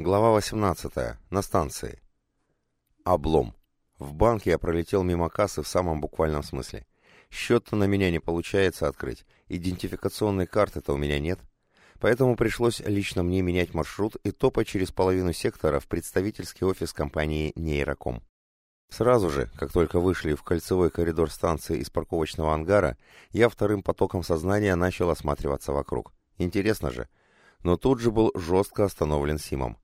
Глава 18. На станции. Облом. В банке я пролетел мимо кассы в самом буквальном смысле. Счет-то на меня не получается открыть, идентификационной карты-то у меня нет. Поэтому пришлось лично мне менять маршрут и топать через половину сектора в представительский офис компании «Нейроком». Сразу же, как только вышли в кольцевой коридор станции из парковочного ангара, я вторым потоком сознания начал осматриваться вокруг. Интересно же. Но тут же был жестко остановлен Симом.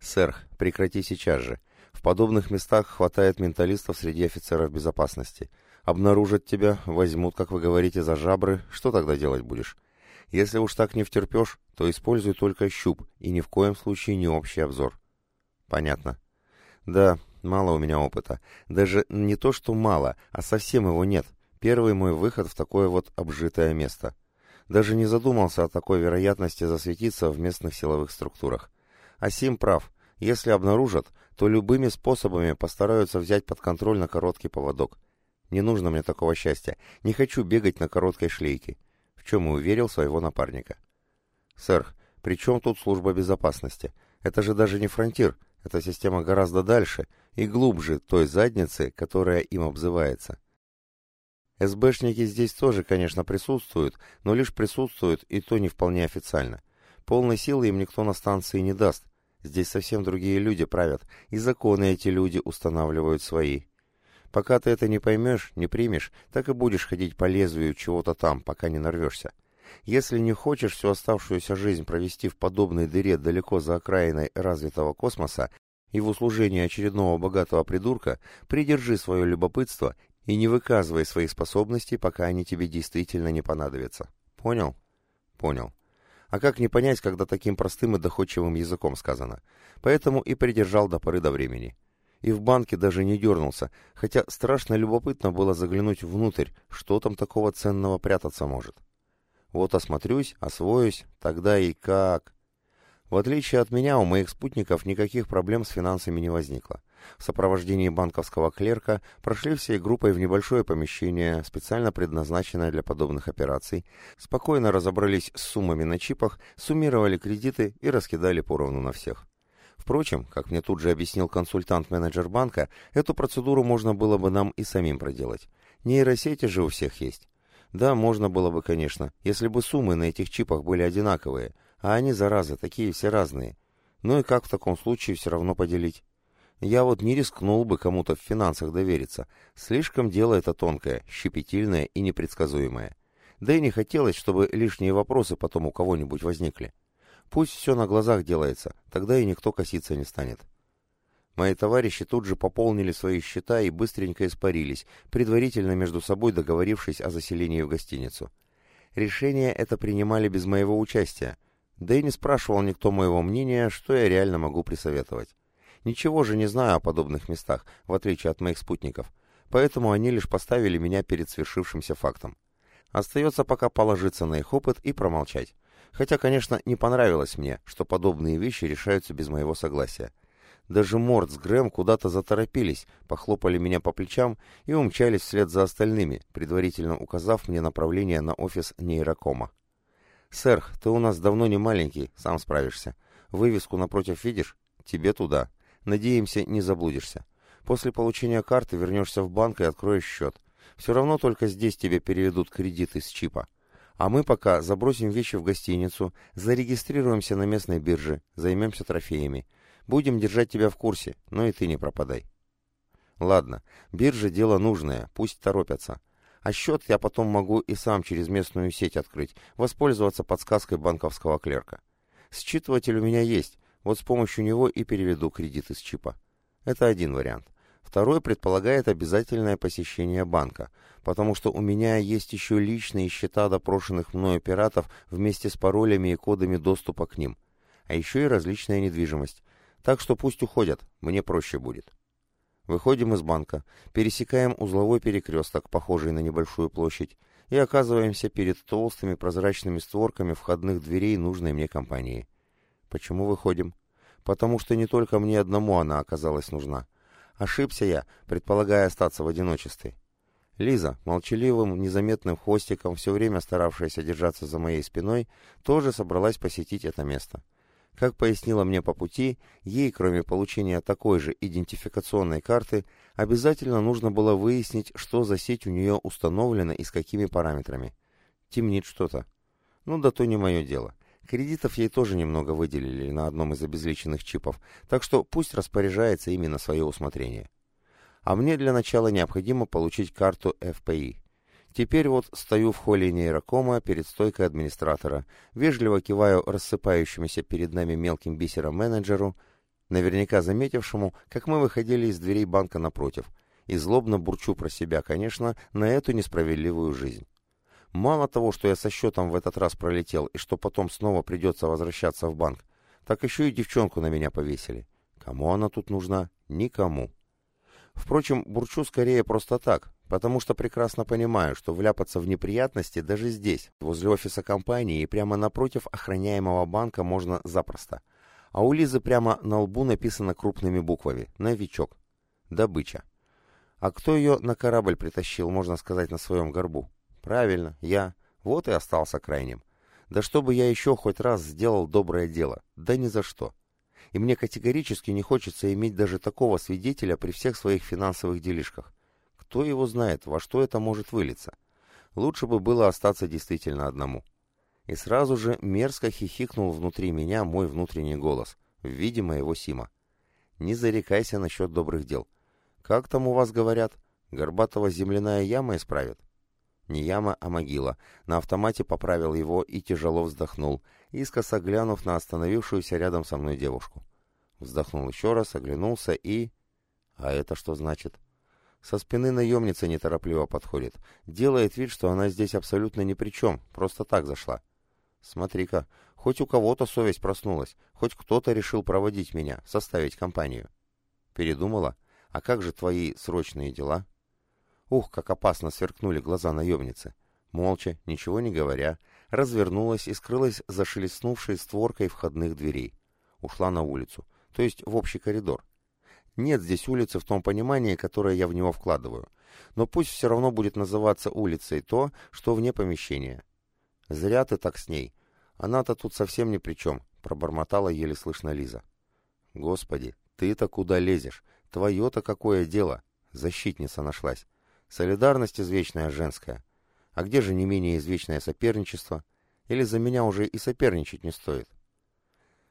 «Сэр, прекрати сейчас же. В подобных местах хватает менталистов среди офицеров безопасности. Обнаружат тебя, возьмут, как вы говорите, за жабры. Что тогда делать будешь? Если уж так не втерпешь, то используй только щуп и ни в коем случае не общий обзор». «Понятно». «Да, мало у меня опыта. Даже не то, что мало, а совсем его нет. Первый мой выход в такое вот обжитое место». Даже не задумался о такой вероятности засветиться в местных силовых структурах. Асим прав. Если обнаружат, то любыми способами постараются взять под контроль на короткий поводок. Не нужно мне такого счастья. Не хочу бегать на короткой шлейке. В чем и уверил своего напарника. Сэр, при чем тут служба безопасности? Это же даже не фронтир. Эта система гораздо дальше и глубже той задницы, которая им обзывается. СБшники здесь тоже, конечно, присутствуют, но лишь присутствуют, и то не вполне официально. Полной силы им никто на станции не даст, Здесь совсем другие люди правят, и законы эти люди устанавливают свои. Пока ты это не поймешь, не примешь, так и будешь ходить по лезвию чего-то там, пока не нарвешься. Если не хочешь всю оставшуюся жизнь провести в подобной дыре далеко за окраиной развитого космоса и в услужении очередного богатого придурка, придержи свое любопытство и не выказывай своих способностей, пока они тебе действительно не понадобятся. Понял? Понял. А как не понять, когда таким простым и доходчивым языком сказано? Поэтому и придержал до поры до времени. И в банке даже не дернулся, хотя страшно любопытно было заглянуть внутрь, что там такого ценного прятаться может. Вот осмотрюсь, освоюсь, тогда и как... В отличие от меня, у моих спутников никаких проблем с финансами не возникло. В сопровождении банковского клерка прошли всей группой в небольшое помещение, специально предназначенное для подобных операций, спокойно разобрались с суммами на чипах, суммировали кредиты и раскидали поровну на всех. Впрочем, как мне тут же объяснил консультант-менеджер банка, эту процедуру можно было бы нам и самим проделать. Нейросети же у всех есть. Да, можно было бы, конечно, если бы суммы на этих чипах были одинаковые – а они, заразы, такие все разные. Ну и как в таком случае все равно поделить? Я вот не рискнул бы кому-то в финансах довериться. Слишком дело это тонкое, щепетильное и непредсказуемое. Да и не хотелось, чтобы лишние вопросы потом у кого-нибудь возникли. Пусть все на глазах делается, тогда и никто коситься не станет. Мои товарищи тут же пополнили свои счета и быстренько испарились, предварительно между собой договорившись о заселении в гостиницу. Решение это принимали без моего участия — да и не спрашивал никто моего мнения, что я реально могу присоветовать. Ничего же не знаю о подобных местах, в отличие от моих спутников, поэтому они лишь поставили меня перед свершившимся фактом. Остается пока положиться на их опыт и промолчать. Хотя, конечно, не понравилось мне, что подобные вещи решаются без моего согласия. Даже Морд с Грэм куда-то заторопились, похлопали меня по плечам и умчались вслед за остальными, предварительно указав мне направление на офис нейрокома. «Сэр, ты у нас давно не маленький, сам справишься. Вывеску напротив видишь? Тебе туда. Надеемся, не заблудишься. После получения карты вернешься в банк и откроешь счет. Все равно только здесь тебе переведут кредиты с чипа. А мы пока забросим вещи в гостиницу, зарегистрируемся на местной бирже, займемся трофеями. Будем держать тебя в курсе, но и ты не пропадай». «Ладно, биржа дело нужное, пусть торопятся». А счет я потом могу и сам через местную сеть открыть, воспользоваться подсказкой банковского клерка. Считыватель у меня есть, вот с помощью него и переведу кредит из чипа. Это один вариант. Второй предполагает обязательное посещение банка, потому что у меня есть еще личные счета допрошенных мною пиратов вместе с паролями и кодами доступа к ним. А еще и различная недвижимость. Так что пусть уходят, мне проще будет. Выходим из банка, пересекаем узловой перекресток, похожий на небольшую площадь, и оказываемся перед толстыми прозрачными створками входных дверей нужной мне компании. Почему выходим? Потому что не только мне одному она оказалась нужна. Ошибся я, предполагая остаться в одиночестве. Лиза, молчаливым, незаметным хвостиком, все время старавшаяся держаться за моей спиной, тоже собралась посетить это место. Как пояснила мне по пути, ей, кроме получения такой же идентификационной карты, обязательно нужно было выяснить, что за сеть у нее установлена и с какими параметрами. Темнит что-то. Ну да то не мое дело. Кредитов ей тоже немного выделили на одном из обезличенных чипов, так что пусть распоряжается именно свое усмотрение. А мне для начала необходимо получить карту FPI. Теперь вот стою в холле нейрокома перед стойкой администратора, вежливо киваю рассыпающемуся перед нами мелким бисером менеджеру, наверняка заметившему, как мы выходили из дверей банка напротив, и злобно бурчу про себя, конечно, на эту несправедливую жизнь. Мало того, что я со счетом в этот раз пролетел, и что потом снова придется возвращаться в банк, так еще и девчонку на меня повесили. Кому она тут нужна? Никому. Впрочем, бурчу скорее просто так, потому что прекрасно понимаю, что вляпаться в неприятности даже здесь, возле офиса компании и прямо напротив охраняемого банка можно запросто. А у Лизы прямо на лбу написано крупными буквами «Новичок». Добыча. А кто ее на корабль притащил, можно сказать, на своем горбу? Правильно, я. Вот и остался крайним. Да чтобы я еще хоть раз сделал доброе дело. Да ни за что. И мне категорически не хочется иметь даже такого свидетеля при всех своих финансовых делишках. Кто его знает, во что это может вылиться? Лучше бы было остаться действительно одному. И сразу же мерзко хихикнул внутри меня мой внутренний голос, в виде моего Сима. Не зарекайся насчет добрых дел. Как там у вас говорят, Горбатого земляная яма исправит? Не яма, а могила. На автомате поправил его и тяжело вздохнул, искоса глянув на остановившуюся рядом со мной девушку. Вздохнул еще раз, оглянулся и... А это что значит? Со спины наемница неторопливо подходит. Делает вид, что она здесь абсолютно ни при чем, просто так зашла. Смотри-ка, хоть у кого-то совесть проснулась, хоть кто-то решил проводить меня, составить компанию. Передумала? А как же твои срочные дела? Ух, как опасно сверкнули глаза наемницы. Молча, ничего не говоря, развернулась и скрылась за шелестнувшей створкой входных дверей. Ушла на улицу, то есть в общий коридор. Нет здесь улицы в том понимании, которое я в него вкладываю. Но пусть все равно будет называться улицей то, что вне помещения. Зря ты так с ней. Она-то тут совсем ни при чем, пробормотала еле слышно Лиза. Господи, ты-то куда лезешь? Твое-то какое дело? Защитница нашлась. Солидарность извечная женская. А где же не менее извечное соперничество? Или за меня уже и соперничать не стоит?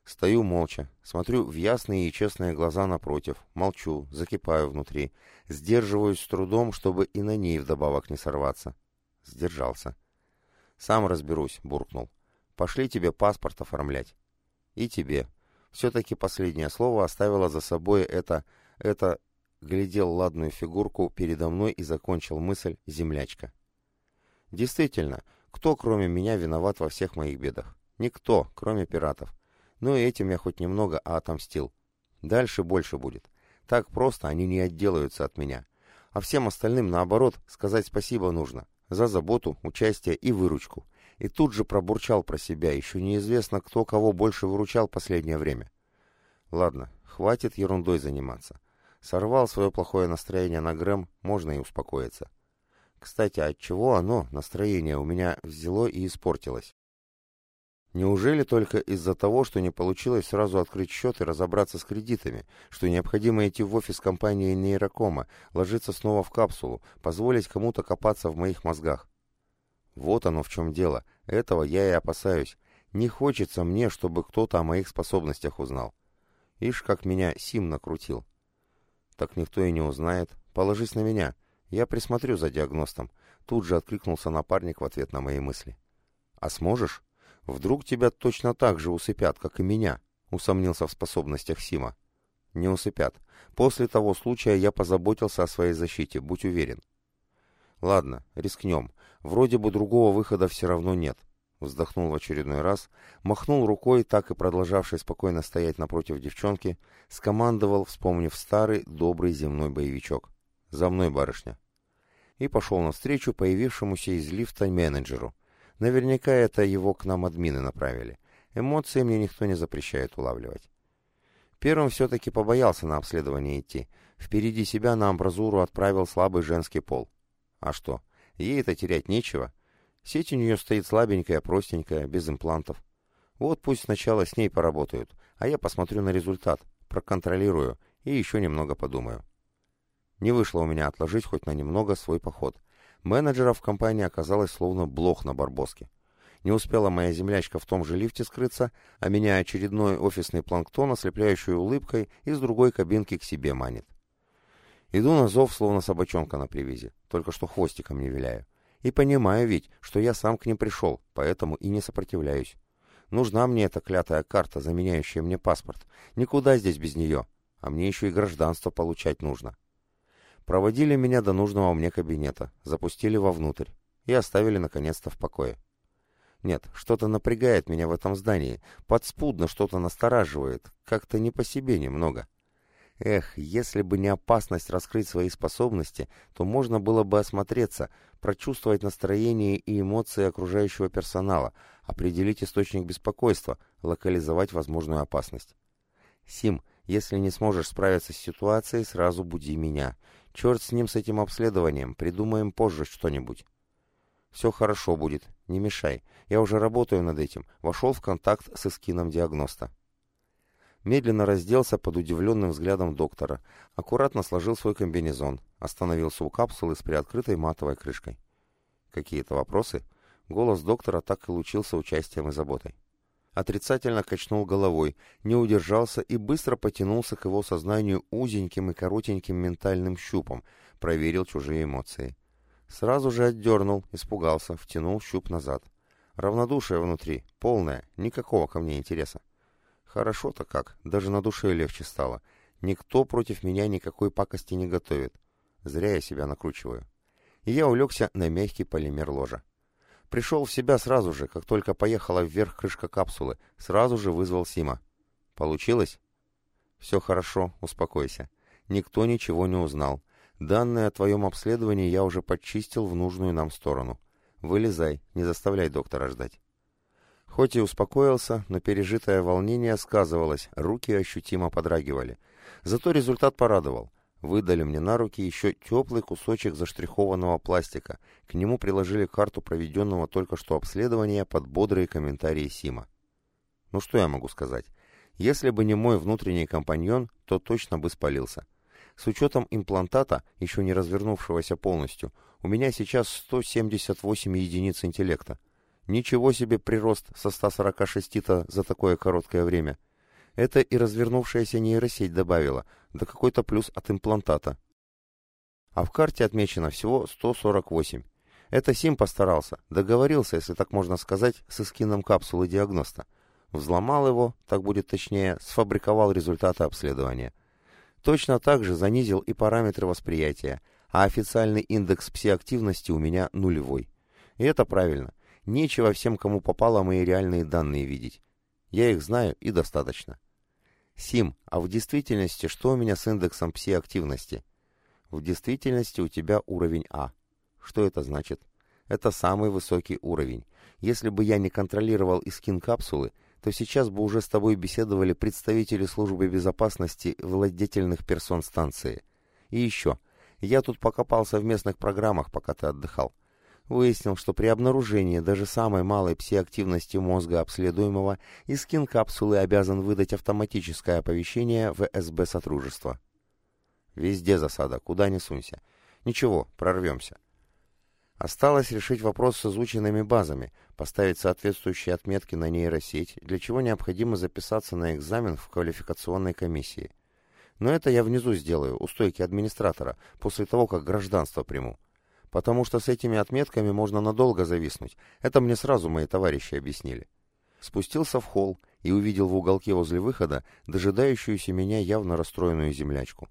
Стою молча, смотрю в ясные и честные глаза напротив, молчу, закипаю внутри, сдерживаюсь с трудом, чтобы и на ней вдобавок не сорваться. Сдержался. «Сам разберусь», — буркнул. «Пошли тебе паспорт оформлять». «И тебе». Все-таки последнее слово оставило за собой это... это глядел ладную фигурку передо мной и закончил мысль «землячка». Действительно, кто кроме меня виноват во всех моих бедах? Никто, кроме пиратов. Но и этим я хоть немного а отомстил. Дальше больше будет. Так просто они не отделаются от меня. А всем остальным, наоборот, сказать спасибо нужно. За заботу, участие и выручку. И тут же пробурчал про себя. Еще неизвестно, кто кого больше выручал последнее время. Ладно, хватит ерундой заниматься. Сорвал свое плохое настроение на Грэм, можно и успокоиться. Кстати, от чего оно, настроение, у меня взяло и испортилось? Неужели только из-за того, что не получилось сразу открыть счет и разобраться с кредитами, что необходимо идти в офис компании нейрокома, ложиться снова в капсулу, позволить кому-то копаться в моих мозгах? Вот оно в чем дело. Этого я и опасаюсь. Не хочется мне, чтобы кто-то о моих способностях узнал. Ишь, как меня Сим накрутил. Так никто и не узнает. Положись на меня. Я присмотрю за диагностом. Тут же откликнулся напарник в ответ на мои мысли. А сможешь? Вдруг тебя точно так же усыпят, как и меня, усомнился в способностях Сима. Не усыпят. После того случая я позаботился о своей защите, будь уверен. Ладно, рискнем. Вроде бы другого выхода все равно нет. Вздохнул в очередной раз, махнул рукой, так и продолжавший спокойно стоять напротив девчонки, скомандовал, вспомнив старый, добрый земной боевичок. «За мной, барышня!» И пошел навстречу появившемуся из лифта менеджеру. Наверняка это его к нам админы направили. Эмоции мне никто не запрещает улавливать. Первым все-таки побоялся на обследование идти. Впереди себя на амбразуру отправил слабый женский пол. А что, ей это терять нечего — Сеть у нее стоит слабенькая, простенькая, без имплантов. Вот пусть сначала с ней поработают, а я посмотрю на результат, проконтролирую и еще немного подумаю. Не вышло у меня отложить хоть на немного свой поход. Менеджера в компании оказалось словно блох на барбоске. Не успела моя землячка в том же лифте скрыться, а меня очередной офисный планктон, ослепляющий улыбкой, из другой кабинки к себе манит. Иду на зов, словно собачонка на привязи, только что хвостиком не виляю. И понимаю ведь, что я сам к ним пришел, поэтому и не сопротивляюсь. Нужна мне эта клятая карта, заменяющая мне паспорт. Никуда здесь без нее. А мне еще и гражданство получать нужно. Проводили меня до нужного мне кабинета, запустили вовнутрь и оставили наконец-то в покое. Нет, что-то напрягает меня в этом здании, подспудно что-то настораживает, как-то не по себе немного. Эх, если бы не опасность раскрыть свои способности, то можно было бы осмотреться, прочувствовать настроение и эмоции окружающего персонала, определить источник беспокойства, локализовать возможную опасность. Сим, если не сможешь справиться с ситуацией, сразу буди меня. Черт с ним, с этим обследованием, придумаем позже что-нибудь. Все хорошо будет, не мешай. Я уже работаю над этим. Вошел в контакт с эскином диагноста. Медленно разделся под удивленным взглядом доктора. Аккуратно сложил свой комбинезон. Остановился у капсулы с приоткрытой матовой крышкой. Какие-то вопросы? Голос доктора так и лучился участием и заботой. Отрицательно качнул головой, не удержался и быстро потянулся к его сознанию узеньким и коротеньким ментальным щупом, проверил чужие эмоции. Сразу же отдернул, испугался, втянул щуп назад. Равнодушие внутри, полное, никакого ко мне интереса. Хорошо-то как, даже на душе легче стало. Никто против меня никакой пакости не готовит. Зря я себя накручиваю. И я улегся на мягкий полимер ложа. Пришел в себя сразу же, как только поехала вверх крышка капсулы, сразу же вызвал Сима. Получилось? Все хорошо, успокойся. Никто ничего не узнал. Данные о твоем обследовании я уже подчистил в нужную нам сторону. Вылезай, не заставляй доктора ждать. Хоть и успокоился, но пережитое волнение сказывалось, руки ощутимо подрагивали. Зато результат порадовал. Выдали мне на руки еще теплый кусочек заштрихованного пластика. К нему приложили карту проведенного только что обследования под бодрые комментарии Сима. Ну что я могу сказать? Если бы не мой внутренний компаньон, то точно бы спалился. С учетом имплантата, еще не развернувшегося полностью, у меня сейчас 178 единиц интеллекта. Ничего себе прирост со 146-то за такое короткое время. Это и развернувшаяся нейросеть добавила, да какой-то плюс от имплантата. А в карте отмечено всего 148. Это Сим постарался, договорился, если так можно сказать, с эскином капсулы диагноста. Взломал его, так будет точнее, сфабриковал результаты обследования. Точно так же занизил и параметры восприятия, а официальный индекс псиактивности у меня нулевой. И это правильно. Нечего всем, кому попало, мои реальные данные видеть. Я их знаю и достаточно. Сим, а в действительности что у меня с индексом псиактивности? В действительности у тебя уровень А. Что это значит? Это самый высокий уровень. Если бы я не контролировал искин капсулы, то сейчас бы уже с тобой беседовали представители службы безопасности владетельных персон станции. И еще, я тут покопался в местных программах, пока ты отдыхал. Выяснил, что при обнаружении даже самой малой пси-активности мозга обследуемого искин капсулы обязан выдать автоматическое оповещение в СБ Сотрудничества. Везде засада, куда ни сунься. Ничего, прорвемся. Осталось решить вопрос с изученными базами, поставить соответствующие отметки на нейросеть, для чего необходимо записаться на экзамен в квалификационной комиссии. Но это я внизу сделаю, у стойки администратора, после того, как гражданство приму. Потому что с этими отметками можно надолго зависнуть. Это мне сразу мои товарищи объяснили. Спустился в холл и увидел в уголке возле выхода дожидающуюся меня явно расстроенную землячку.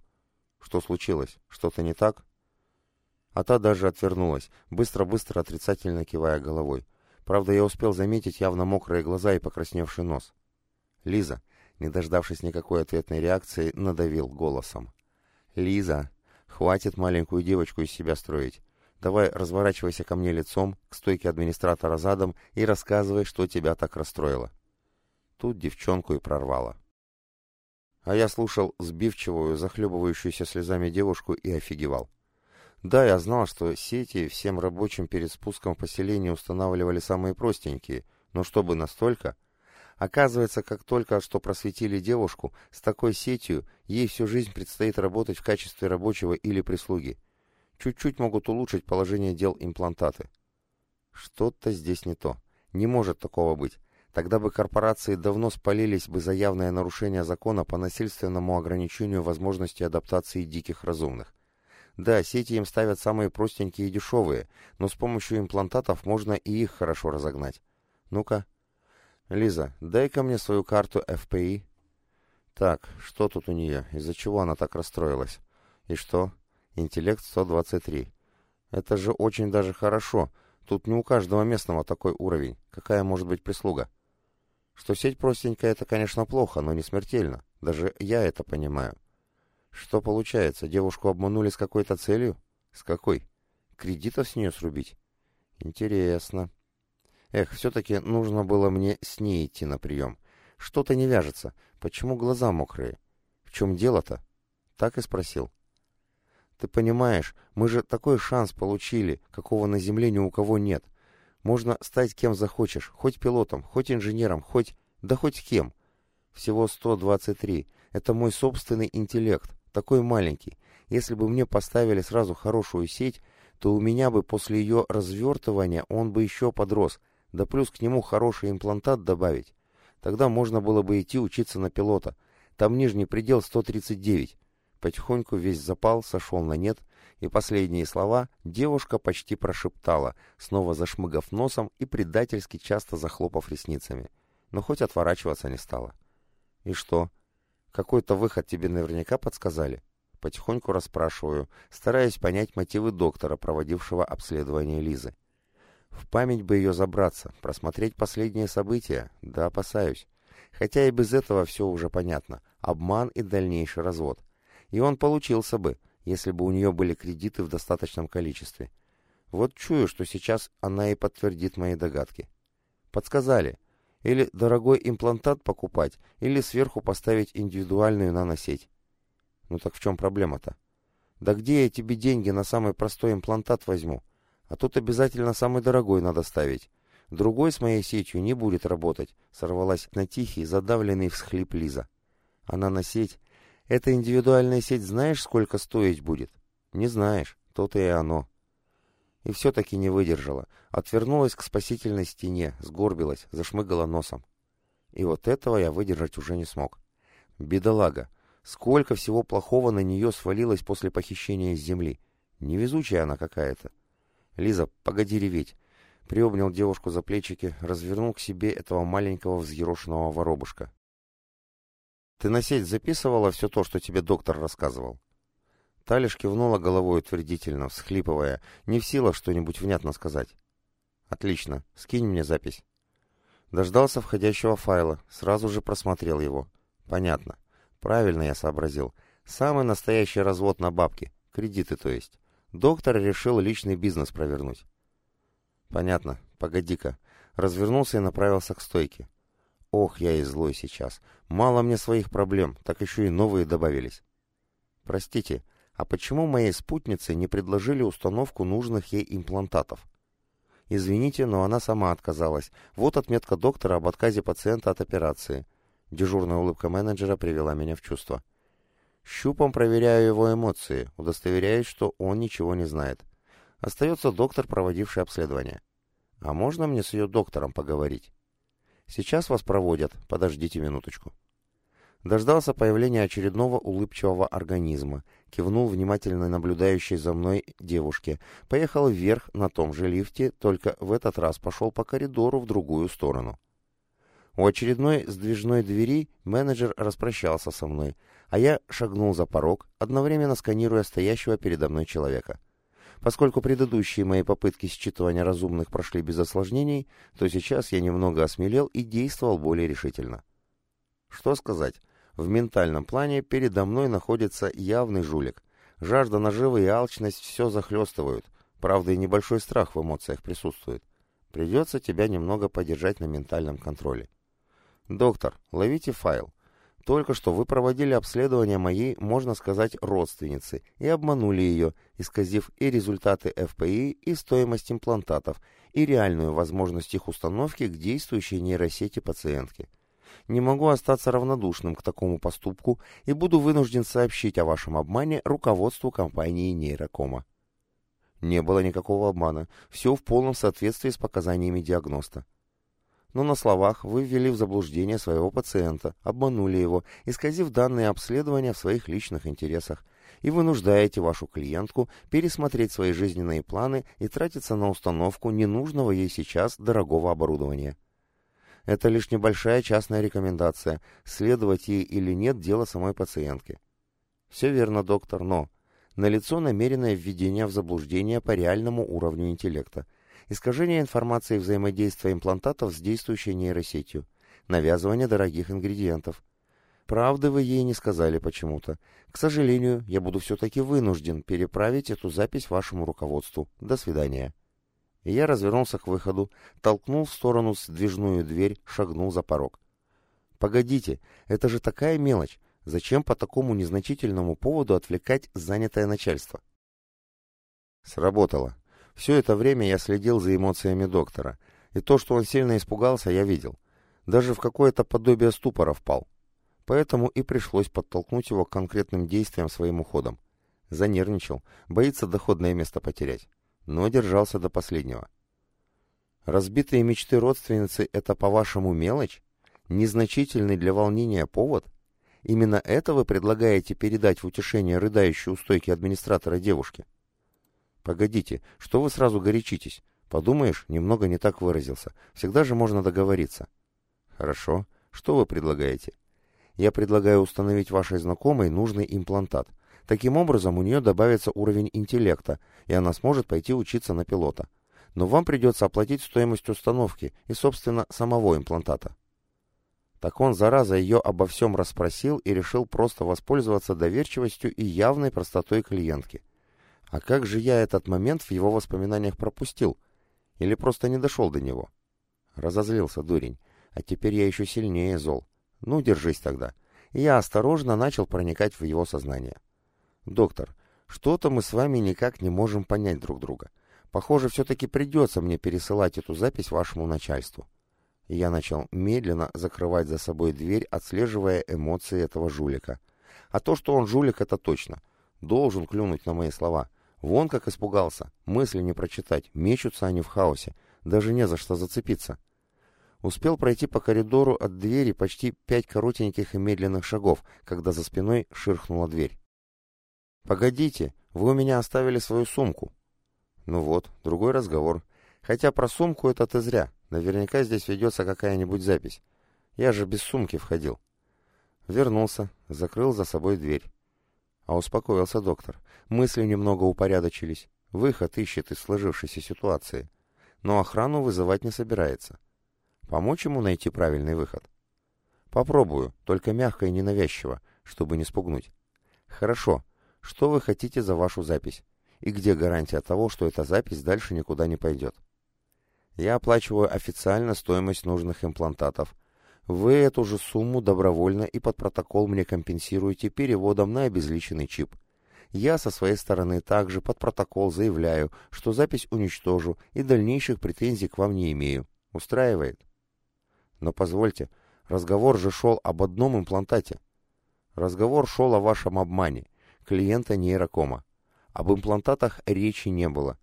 Что случилось? Что-то не так? А та даже отвернулась, быстро-быстро отрицательно кивая головой. Правда, я успел заметить явно мокрые глаза и покрасневший нос. Лиза, не дождавшись никакой ответной реакции, надавил голосом. «Лиза, хватит маленькую девочку из себя строить. Давай разворачивайся ко мне лицом, к стойке администратора задом и рассказывай, что тебя так расстроило». Тут девчонку и прорвало. А я слушал сбивчивую, захлебывающуюся слезами девушку и офигевал. Да, я знал, что сети всем рабочим перед спуском в поселение устанавливали самые простенькие, но чтобы настолько... Оказывается, как только что просветили девушку, с такой сетью ей всю жизнь предстоит работать в качестве рабочего или прислуги. Чуть-чуть могут улучшить положение дел имплантаты. Что-то здесь не то. Не может такого быть. Тогда бы корпорации давно спалились бы за явное нарушение закона по насильственному ограничению возможности адаптации диких разумных. Да, сети им ставят самые простенькие и дешевые, но с помощью имплантатов можно и их хорошо разогнать. Ну-ка. Лиза, дай-ка мне свою карту FPI. Так, что тут у нее? Из-за чего она так расстроилась? И что? Интеллект 123. Это же очень даже хорошо. Тут не у каждого местного такой уровень. Какая может быть прислуга? Что сеть простенькая, это, конечно, плохо, но не смертельно. Даже я это понимаю. Что получается, девушку обманули с какой-то целью? С какой? Кредитов с нее срубить? Интересно. Эх, все-таки нужно было мне с ней идти на прием. Что-то не вяжется. Почему глаза мокрые? В чем дело-то? Так и спросил. Ты понимаешь, мы же такой шанс получили, какого на земле ни у кого нет. Можно стать кем захочешь, хоть пилотом, хоть инженером, хоть... да хоть кем. Всего 123. Это мой собственный интеллект, такой маленький. Если бы мне поставили сразу хорошую сеть, то у меня бы после ее развертывания он бы еще подрос, да плюс к нему хороший имплантат добавить. Тогда можно было бы идти учиться на пилота. Там нижний предел 139. Потихоньку весь запал сошел на нет, и последние слова девушка почти прошептала, снова зашмыгав носом и предательски часто захлопав ресницами. Но хоть отворачиваться не стала. «И что? Какой-то выход тебе наверняка подсказали?» Потихоньку расспрашиваю, стараясь понять мотивы доктора, проводившего обследование Лизы. В память бы ее забраться, просмотреть последние события, да опасаюсь. Хотя и без этого все уже понятно. Обман и дальнейший развод. И он получился бы, если бы у нее были кредиты в достаточном количестве. Вот чую, что сейчас она и подтвердит мои догадки. Подсказали. Или дорогой имплантат покупать, или сверху поставить индивидуальную наносеть. Ну так в чем проблема-то? Да где я тебе деньги на самый простой имплантат возьму? А тут обязательно самый дорогой надо ставить. Другой с моей сетью не будет работать, сорвалась на тихий, задавленный всхлип Лиза. А наносеть эта индивидуальная сеть знаешь, сколько стоить будет? Не знаешь, то-то и оно. И все-таки не выдержала. Отвернулась к спасительной стене, сгорбилась, зашмыгала носом. И вот этого я выдержать уже не смог. Бедолага. Сколько всего плохого на нее свалилось после похищения из земли. Невезучая она какая-то. Лиза, погоди реветь. Приобнял девушку за плечики, развернул к себе этого маленького взъерошенного воробушка. Ты на сеть записывала все то, что тебе доктор рассказывал?» Талиш кивнула головой утвердительно, всхлипывая, не в силах что-нибудь внятно сказать. «Отлично. Скинь мне запись». Дождался входящего файла, сразу же просмотрел его. «Понятно. Правильно я сообразил. Самый настоящий развод на бабки. Кредиты, то есть. Доктор решил личный бизнес провернуть». «Понятно. Погоди-ка». Развернулся и направился к стойке. Ох, я и злой сейчас. Мало мне своих проблем, так еще и новые добавились. Простите, а почему моей спутнице не предложили установку нужных ей имплантатов? Извините, но она сама отказалась. Вот отметка доктора об отказе пациента от операции. Дежурная улыбка менеджера привела меня в чувство. Щупом проверяю его эмоции, удостоверяюсь, что он ничего не знает. Остается доктор, проводивший обследование. А можно мне с ее доктором поговорить? Сейчас вас проводят, подождите минуточку. Дождался появления очередного улыбчивого организма, кивнул внимательно наблюдающей за мной девушке, поехал вверх на том же лифте, только в этот раз пошел по коридору в другую сторону. У очередной сдвижной двери менеджер распрощался со мной, а я шагнул за порог, одновременно сканируя стоящего передо мной человека. Поскольку предыдущие мои попытки считывания разумных прошли без осложнений, то сейчас я немного осмелел и действовал более решительно. Что сказать? В ментальном плане передо мной находится явный жулик. Жажда наживы и алчность все захлестывают. Правда, и небольшой страх в эмоциях присутствует. Придется тебя немного подержать на ментальном контроле. Доктор, ловите файл. Только что вы проводили обследование моей, можно сказать, родственницы, и обманули ее, исказив и результаты ФПИ, и стоимость имплантатов, и реальную возможность их установки к действующей нейросети пациентки. Не могу остаться равнодушным к такому поступку и буду вынужден сообщить о вашем обмане руководству компании Нейрокома. Не было никакого обмана, все в полном соответствии с показаниями диагноста. Но на словах вы ввели в заблуждение своего пациента, обманули его, исказив данные обследования в своих личных интересах, и вынуждаете вашу клиентку пересмотреть свои жизненные планы и тратиться на установку ненужного ей сейчас дорогого оборудования. Это лишь небольшая частная рекомендация, следовать ей или нет дело самой пациентки. Все верно, доктор, но налицо намеренное введение в заблуждение по реальному уровню интеллекта, искажение информации взаимодействия имплантатов с действующей нейросетью, навязывание дорогих ингредиентов. Правды вы ей не сказали почему-то. К сожалению, я буду все-таки вынужден переправить эту запись вашему руководству. До свидания и я развернулся к выходу, толкнул в сторону сдвижную дверь, шагнул за порог. «Погодите, это же такая мелочь. Зачем по такому незначительному поводу отвлекать занятое начальство?» Сработало. Все это время я следил за эмоциями доктора, и то, что он сильно испугался, я видел. Даже в какое-то подобие ступора впал. Поэтому и пришлось подтолкнуть его к конкретным действиям своим уходом. Занервничал, боится доходное место потерять но держался до последнего. Разбитые мечты родственницы — это, по-вашему, мелочь? Незначительный для волнения повод? Именно это вы предлагаете передать в утешение рыдающей у стойки администратора девушке? Погодите, что вы сразу горячитесь? Подумаешь, немного не так выразился. Всегда же можно договориться. Хорошо. Что вы предлагаете? Я предлагаю установить вашей знакомой нужный имплантат. Таким образом, у нее добавится уровень интеллекта, и она сможет пойти учиться на пилота. Но вам придется оплатить стоимость установки и, собственно, самого имплантата. Так он, зараза, ее обо всем расспросил и решил просто воспользоваться доверчивостью и явной простотой клиентки. А как же я этот момент в его воспоминаниях пропустил? Или просто не дошел до него? Разозлился дурень. А теперь я еще сильнее зол. Ну, держись тогда. И я осторожно начал проникать в его сознание. «Доктор, что-то мы с вами никак не можем понять друг друга. Похоже, все-таки придется мне пересылать эту запись вашему начальству». И я начал медленно закрывать за собой дверь, отслеживая эмоции этого жулика. А то, что он жулик, это точно. Должен клюнуть на мои слова. Вон как испугался. Мысли не прочитать. Мечутся они в хаосе. Даже не за что зацепиться. Успел пройти по коридору от двери почти пять коротеньких и медленных шагов, когда за спиной ширхнула дверь. «Погодите, вы у меня оставили свою сумку». «Ну вот, другой разговор. Хотя про сумку это ты зря. Наверняка здесь ведется какая-нибудь запись. Я же без сумки входил». Вернулся, закрыл за собой дверь. А успокоился доктор. Мысли немного упорядочились. Выход ищет из сложившейся ситуации. Но охрану вызывать не собирается. Помочь ему найти правильный выход? Попробую, только мягко и ненавязчиво, чтобы не спугнуть. Хорошо, что вы хотите за вашу запись? И где гарантия того, что эта запись дальше никуда не пойдет? Я оплачиваю официально стоимость нужных имплантатов. Вы эту же сумму добровольно и под протокол мне компенсируете переводом на обезличенный чип. Я со своей стороны также под протокол заявляю, что запись уничтожу и дальнейших претензий к вам не имею. Устраивает? Но позвольте, разговор же шел об одном имплантате. Разговор шел о вашем обмане – клиента нейрокома. Об имплантатах речи не было.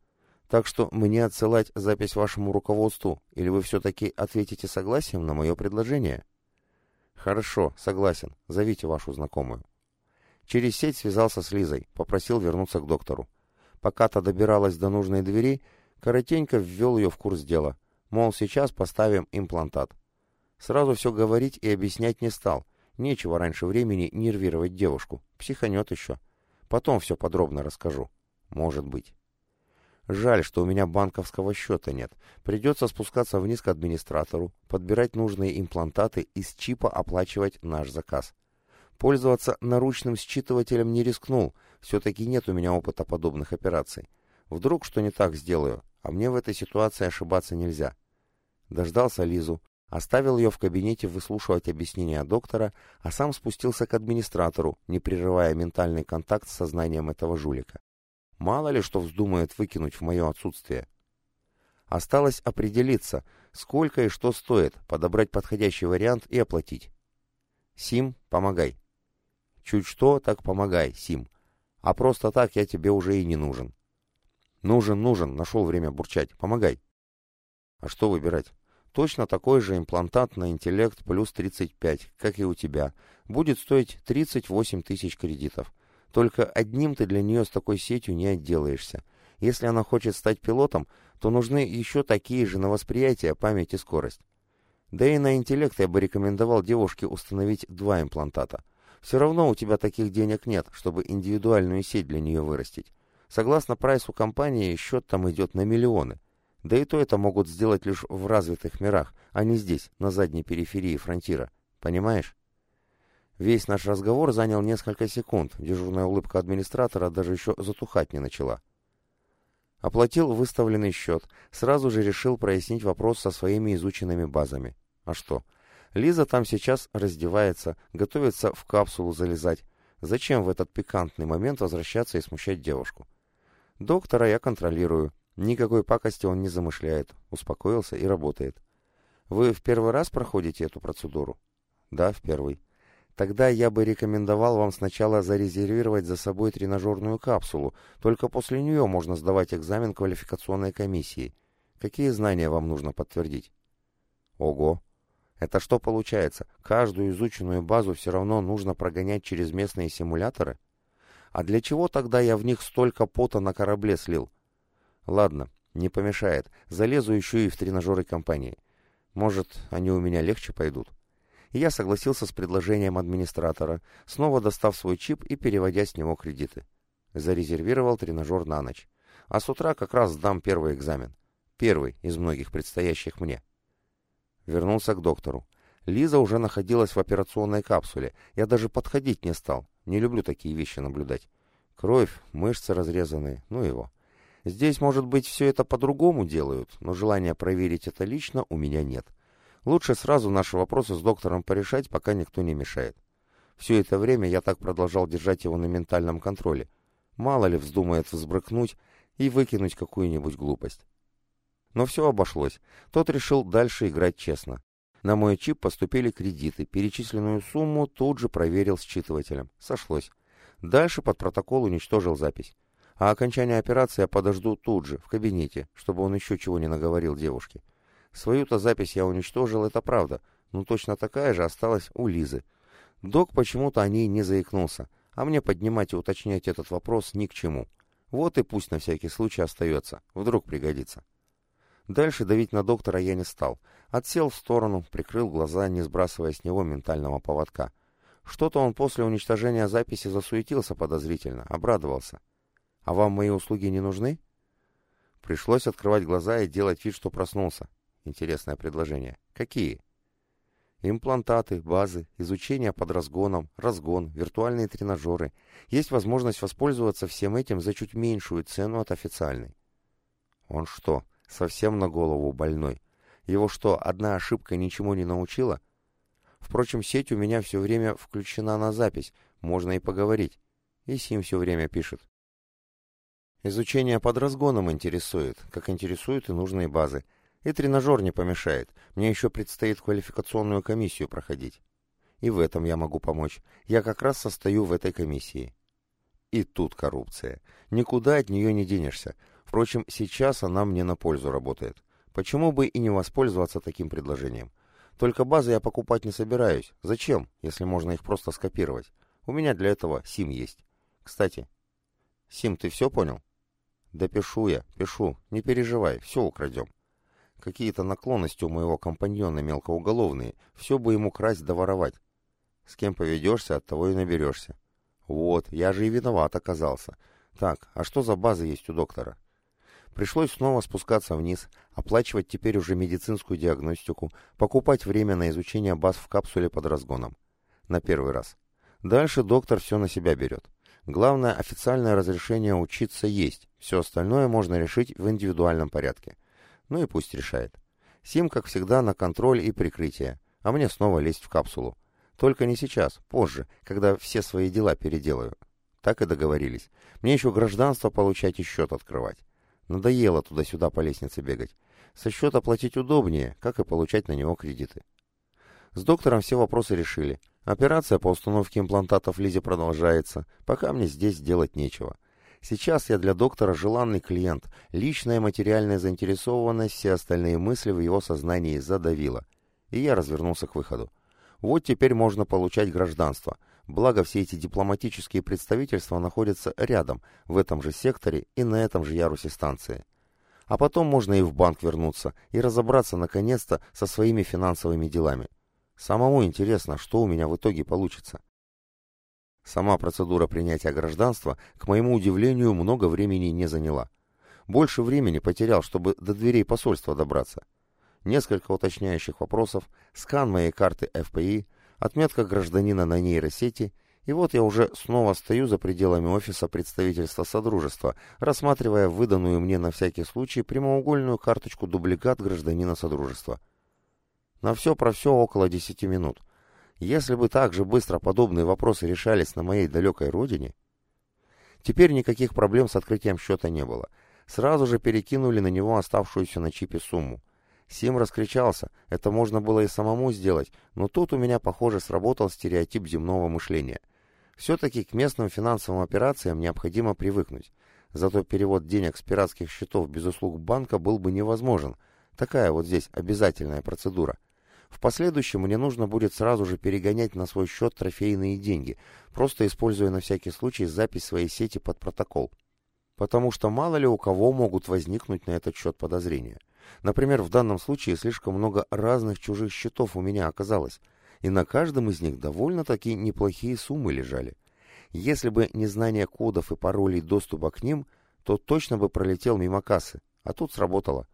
Так что мне отсылать запись вашему руководству, или вы все-таки ответите согласием на мое предложение? Хорошо, согласен. Зовите вашу знакомую. Через сеть связался с Лизой, попросил вернуться к доктору. Пока та добиралась до нужной двери, коротенько ввел ее в курс дела. Мол, сейчас поставим имплантат. Сразу все говорить и объяснять не стал. Нечего раньше времени нервировать девушку. Психанет еще. Потом все подробно расскажу. Может быть. Жаль, что у меня банковского счета нет. Придется спускаться вниз к администратору, подбирать нужные имплантаты и с чипа оплачивать наш заказ. Пользоваться наручным считывателем не рискнул, все-таки нет у меня опыта подобных операций. Вдруг что не так сделаю, а мне в этой ситуации ошибаться нельзя. Дождался Лизу, Оставил ее в кабинете выслушивать объяснения доктора, а сам спустился к администратору, не прерывая ментальный контакт с сознанием этого жулика. Мало ли что вздумает выкинуть в мое отсутствие. Осталось определиться, сколько и что стоит, подобрать подходящий вариант и оплатить. Сим, помогай. Чуть что, так помогай, Сим. А просто так я тебе уже и не нужен. Нужен, нужен, нашел время бурчать. Помогай. А что выбирать? Точно такой же имплантат на интеллект плюс 35, как и у тебя. Будет стоить 38 тысяч кредитов. Только одним ты для нее с такой сетью не отделаешься. Если она хочет стать пилотом, то нужны еще такие же на восприятие, память и скорость. Да и на интеллект я бы рекомендовал девушке установить два имплантата. Все равно у тебя таких денег нет, чтобы индивидуальную сеть для нее вырастить. Согласно прайсу компании, счет там идет на миллионы. Да и то это могут сделать лишь в развитых мирах, а не здесь, на задней периферии фронтира. Понимаешь? Весь наш разговор занял несколько секунд. Дежурная улыбка администратора даже еще затухать не начала. Оплатил выставленный счет. Сразу же решил прояснить вопрос со своими изученными базами. А что? Лиза там сейчас раздевается, готовится в капсулу залезать. Зачем в этот пикантный момент возвращаться и смущать девушку? Доктора я контролирую. Никакой пакости он не замышляет, успокоился и работает. Вы в первый раз проходите эту процедуру? Да, в первый. Тогда я бы рекомендовал вам сначала зарезервировать за собой тренажерную капсулу, только после нее можно сдавать экзамен квалификационной комиссии. Какие знания вам нужно подтвердить? Ого! Это что получается? Каждую изученную базу все равно нужно прогонять через местные симуляторы? А для чего тогда я в них столько пота на корабле слил? Ладно, не помешает. Залезу еще и в тренажеры компании. Может, они у меня легче пойдут. Я согласился с предложением администратора, снова достав свой чип и переводя с него кредиты. Зарезервировал тренажер на ночь. А с утра как раз сдам первый экзамен. Первый из многих предстоящих мне. Вернулся к доктору. Лиза уже находилась в операционной капсуле. Я даже подходить не стал. Не люблю такие вещи наблюдать. Кровь, мышцы разрезанные, ну его. Здесь, может быть, все это по-другому делают, но желания проверить это лично у меня нет. Лучше сразу наши вопросы с доктором порешать, пока никто не мешает. Все это время я так продолжал держать его на ментальном контроле. Мало ли вздумает взбрыкнуть и выкинуть какую-нибудь глупость. Но все обошлось. Тот решил дальше играть честно. На мой чип поступили кредиты. Перечисленную сумму тут же проверил считывателем. Сошлось. Дальше под протокол уничтожил запись. А окончание операции я подожду тут же, в кабинете, чтобы он еще чего не наговорил девушке. Свою-то запись я уничтожил, это правда, но точно такая же осталась у Лизы. Док почему-то о ней не заикнулся, а мне поднимать и уточнять этот вопрос ни к чему. Вот и пусть на всякий случай остается, вдруг пригодится. Дальше давить на доктора я не стал. Отсел в сторону, прикрыл глаза, не сбрасывая с него ментального поводка. Что-то он после уничтожения записи засуетился подозрительно, обрадовался. А вам мои услуги не нужны? Пришлось открывать глаза и делать вид, что проснулся. Интересное предложение. Какие? Имплантаты, базы, изучение под разгоном, разгон, виртуальные тренажеры. Есть возможность воспользоваться всем этим за чуть меньшую цену от официальной. Он что, совсем на голову больной? Его что, одна ошибка ничему не научила? Впрочем, сеть у меня все время включена на запись, можно и поговорить. И Сим все время пишет. Изучение под разгоном интересует, как интересуют и нужные базы. И тренажер не помешает. Мне еще предстоит квалификационную комиссию проходить. И в этом я могу помочь. Я как раз состою в этой комиссии. И тут коррупция. Никуда от нее не денешься. Впрочем, сейчас она мне на пользу работает. Почему бы и не воспользоваться таким предложением? Только базы я покупать не собираюсь. Зачем, если можно их просто скопировать? У меня для этого Сим есть. Кстати, Сим, ты все понял? Да пишу я, пишу. Не переживай, все украдем. Какие-то наклонности у моего компаньона мелкоуголовные. Все бы ему красть да воровать. С кем поведешься, от того и наберешься. Вот, я же и виноват оказался. Так, а что за база есть у доктора? Пришлось снова спускаться вниз, оплачивать теперь уже медицинскую диагностику, покупать время на изучение баз в капсуле под разгоном. На первый раз. Дальше доктор все на себя берет. Главное, официальное разрешение учиться есть, все остальное можно решить в индивидуальном порядке. Ну и пусть решает. Сим, как всегда, на контроль и прикрытие, а мне снова лезть в капсулу. Только не сейчас, позже, когда все свои дела переделаю. Так и договорились. Мне еще гражданство получать и счет открывать. Надоело туда-сюда по лестнице бегать. Со счета платить удобнее, как и получать на него кредиты. С доктором все вопросы решили. Операция по установке имплантатов Лизе продолжается, пока мне здесь делать нечего. Сейчас я для доктора желанный клиент, личная материальная заинтересованность, все остальные мысли в его сознании задавила. И я развернулся к выходу. Вот теперь можно получать гражданство. Благо все эти дипломатические представительства находятся рядом, в этом же секторе и на этом же ярусе станции. А потом можно и в банк вернуться и разобраться наконец-то со своими финансовыми делами. Самому интересно, что у меня в итоге получится. Сама процедура принятия гражданства, к моему удивлению, много времени не заняла. Больше времени потерял, чтобы до дверей посольства добраться. Несколько уточняющих вопросов, скан моей карты FPI, отметка гражданина на нейросети, и вот я уже снова стою за пределами офиса представительства Содружества, рассматривая выданную мне на всякий случай прямоугольную карточку-дубликат гражданина Содружества. На все про все около десяти минут. Если бы так же быстро подобные вопросы решались на моей далекой родине... Теперь никаких проблем с открытием счета не было. Сразу же перекинули на него оставшуюся на чипе сумму. Сим раскричался, это можно было и самому сделать, но тут у меня, похоже, сработал стереотип земного мышления. Все-таки к местным финансовым операциям необходимо привыкнуть. Зато перевод денег с пиратских счетов без услуг банка был бы невозможен. Такая вот здесь обязательная процедура. В последующем мне нужно будет сразу же перегонять на свой счет трофейные деньги, просто используя на всякий случай запись своей сети под протокол. Потому что мало ли у кого могут возникнуть на этот счет подозрения. Например, в данном случае слишком много разных чужих счетов у меня оказалось, и на каждом из них довольно-таки неплохие суммы лежали. Если бы не знание кодов и паролей доступа к ним, то точно бы пролетел мимо кассы, а тут сработало.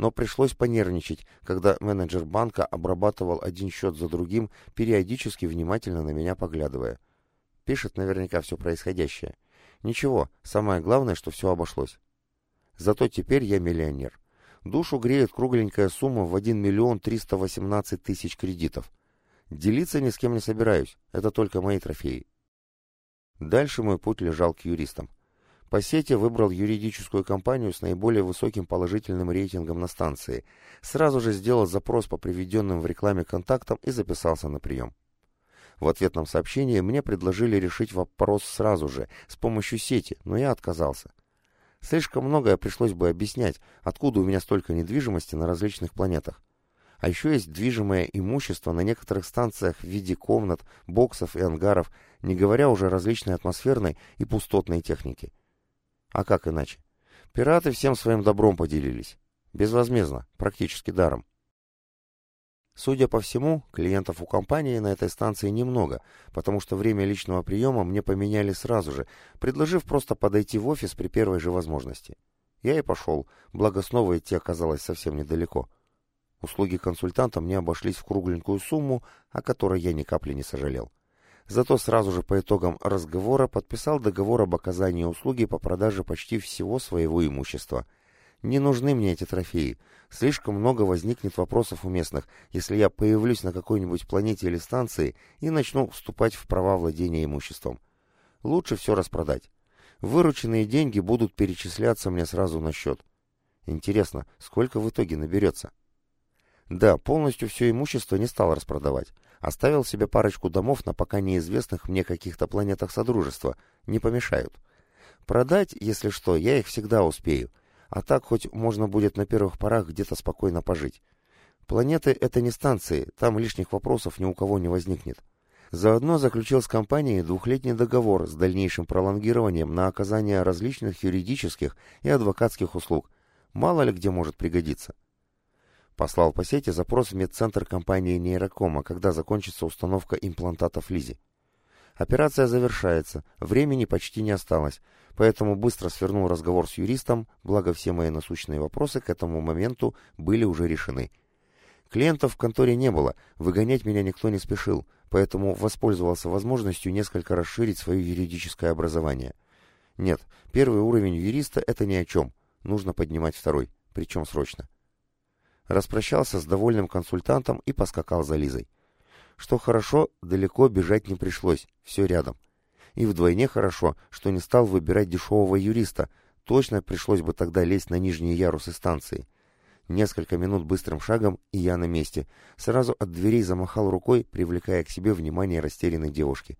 Но пришлось понервничать, когда менеджер банка обрабатывал один счет за другим, периодически внимательно на меня поглядывая. Пишет наверняка все происходящее. Ничего, самое главное, что все обошлось. Зато теперь я миллионер. Душу греет кругленькая сумма в 1 миллион 318 тысяч кредитов. Делиться ни с кем не собираюсь, это только мои трофеи. Дальше мой путь лежал к юристам. По сети выбрал юридическую компанию с наиболее высоким положительным рейтингом на станции. Сразу же сделал запрос по приведенным в рекламе контактам и записался на прием. В ответном сообщении мне предложили решить вопрос сразу же, с помощью сети, но я отказался. Слишком многое пришлось бы объяснять, откуда у меня столько недвижимости на различных планетах. А еще есть движимое имущество на некоторых станциях в виде комнат, боксов и ангаров, не говоря уже о различной атмосферной и пустотной технике. А как иначе? Пираты всем своим добром поделились. Безвозмездно, практически даром. Судя по всему, клиентов у компании на этой станции немного, потому что время личного приема мне поменяли сразу же, предложив просто подойти в офис при первой же возможности. Я и пошел, благо снова идти оказалось совсем недалеко. Услуги консультанта мне обошлись в кругленькую сумму, о которой я ни капли не сожалел. Зато сразу же по итогам разговора подписал договор об оказании услуги по продаже почти всего своего имущества – не нужны мне эти трофеи. Слишком много возникнет вопросов у местных, если я появлюсь на какой-нибудь планете или станции и начну вступать в права владения имуществом. Лучше все распродать. Вырученные деньги будут перечисляться мне сразу на счет. Интересно, сколько в итоге наберется? Да, полностью все имущество не стал распродавать. Оставил себе парочку домов на пока неизвестных мне каких-то планетах Содружества. Не помешают. Продать, если что, я их всегда успею. А так хоть можно будет на первых порах где-то спокойно пожить. Планеты — это не станции, там лишних вопросов ни у кого не возникнет. Заодно заключил с компанией двухлетний договор с дальнейшим пролонгированием на оказание различных юридических и адвокатских услуг. Мало ли где может пригодиться. Послал по сети запрос в медцентр компании Нейрокома, когда закончится установка имплантатов Лизи. Операция завершается, времени почти не осталось, поэтому быстро свернул разговор с юристом, благо все мои насущные вопросы к этому моменту были уже решены. Клиентов в конторе не было, выгонять меня никто не спешил, поэтому воспользовался возможностью несколько расширить свое юридическое образование. Нет, первый уровень юриста — это ни о чем, нужно поднимать второй, причем срочно. Распрощался с довольным консультантом и поскакал за Лизой. Что хорошо, далеко бежать не пришлось, все рядом. И вдвойне хорошо, что не стал выбирать дешевого юриста, точно пришлось бы тогда лезть на нижние ярусы станции. Несколько минут быстрым шагом, и я на месте. Сразу от дверей замахал рукой, привлекая к себе внимание растерянной девушки.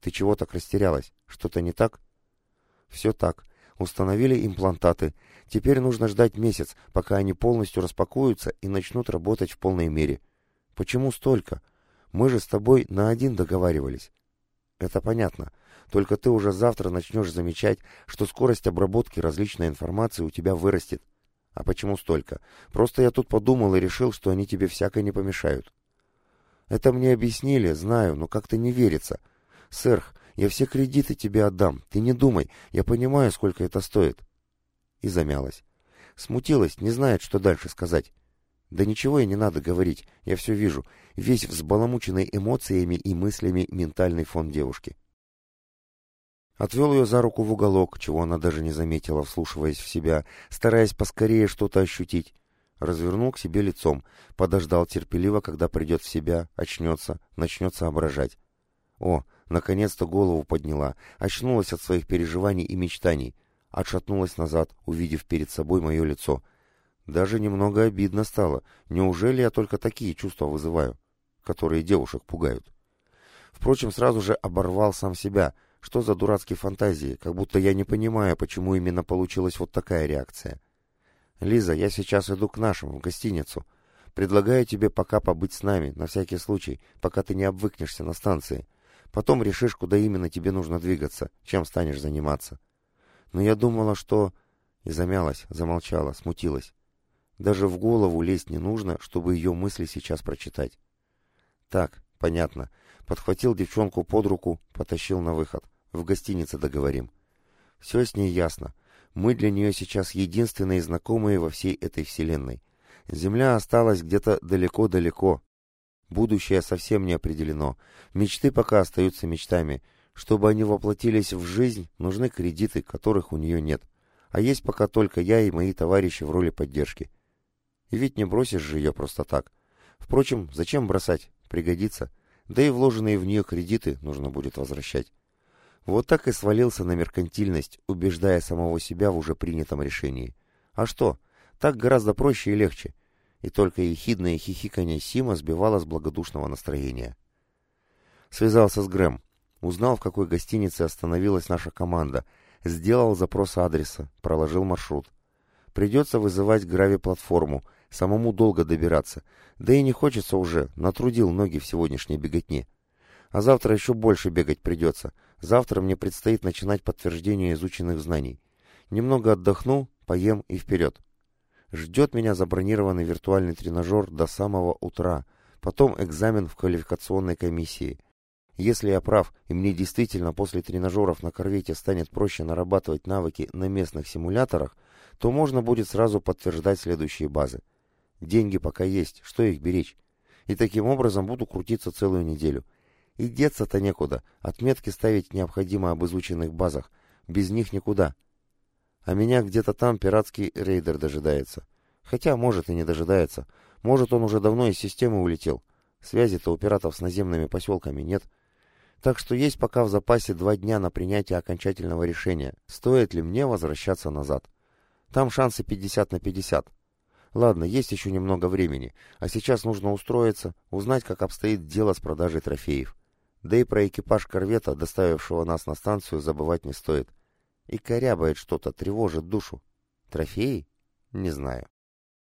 «Ты чего так растерялась? Что-то не так?» «Все так. Установили имплантаты. Теперь нужно ждать месяц, пока они полностью распакуются и начнут работать в полной мере. Почему столько? Мы же с тобой на один договаривались». «Это понятно. Только ты уже завтра начнешь замечать, что скорость обработки различной информации у тебя вырастет. А почему столько? Просто я тут подумал и решил, что они тебе всяко не помешают. Это мне объяснили, знаю, но как-то не верится. Сэрх, я все кредиты тебе отдам, ты не думай, я понимаю, сколько это стоит. И замялась. Смутилась, не знает, что дальше сказать. Да ничего и не надо говорить, я все вижу, весь взбаламученный эмоциями и мыслями ментальный фон девушки. Отвел ее за руку в уголок, чего она даже не заметила, вслушиваясь в себя, стараясь поскорее что-то ощутить. Развернул к себе лицом, подождал терпеливо, когда придет в себя, очнется, начнет соображать. О, наконец-то голову подняла, очнулась от своих переживаний и мечтаний, отшатнулась назад, увидев перед собой мое лицо. Даже немного обидно стало. Неужели я только такие чувства вызываю, которые девушек пугают? Впрочем, сразу же оборвал сам себя — что за дурацкие фантазии, как будто я не понимаю, почему именно получилась вот такая реакция. Лиза, я сейчас иду к нашим, в гостиницу. Предлагаю тебе пока побыть с нами, на всякий случай, пока ты не обвыкнешься на станции. Потом решишь, куда именно тебе нужно двигаться, чем станешь заниматься. Но я думала, что... И замялась, замолчала, смутилась. Даже в голову лезть не нужно, чтобы ее мысли сейчас прочитать. Так, понятно. Подхватил девчонку под руку, потащил на выход. В гостинице договорим. Все с ней ясно. Мы для нее сейчас единственные знакомые во всей этой вселенной. Земля осталась где-то далеко-далеко. Будущее совсем не определено. Мечты пока остаются мечтами. Чтобы они воплотились в жизнь, нужны кредиты, которых у нее нет. А есть пока только я и мои товарищи в роли поддержки. И ведь не бросишь же ее просто так. Впрочем, зачем бросать? Пригодится да и вложенные в нее кредиты нужно будет возвращать. Вот так и свалился на меркантильность, убеждая самого себя в уже принятом решении. А что? Так гораздо проще и легче. И только ехидное хихиканье Сима сбивало с благодушного настроения. Связался с Грэм. Узнал, в какой гостинице остановилась наша команда. Сделал запрос адреса, проложил маршрут. Придется вызывать грави-платформу, самому долго добираться, да и не хочется уже, натрудил ноги в сегодняшней беготне. А завтра еще больше бегать придется. Завтра мне предстоит начинать подтверждение изученных знаний. Немного отдохну, поем и вперед. Ждет меня забронированный виртуальный тренажер до самого утра, потом экзамен в квалификационной комиссии. Если я прав, и мне действительно после тренажеров на корвете станет проще нарабатывать навыки на местных симуляторах, то можно будет сразу подтверждать следующие базы. Деньги пока есть, что их беречь? И таким образом буду крутиться целую неделю. И деться-то некуда, отметки ставить необходимо об изученных базах, без них никуда. А меня где-то там пиратский рейдер дожидается. Хотя, может, и не дожидается. Может, он уже давно из системы улетел. Связи-то у пиратов с наземными поселками нет. Так что есть пока в запасе два дня на принятие окончательного решения, стоит ли мне возвращаться назад. Там шансы 50 на 50. Ладно, есть еще немного времени, а сейчас нужно устроиться, узнать, как обстоит дело с продажей трофеев. Да и про экипаж корвета, доставившего нас на станцию, забывать не стоит. И корябает что-то, тревожит душу. Трофеи? Не знаю.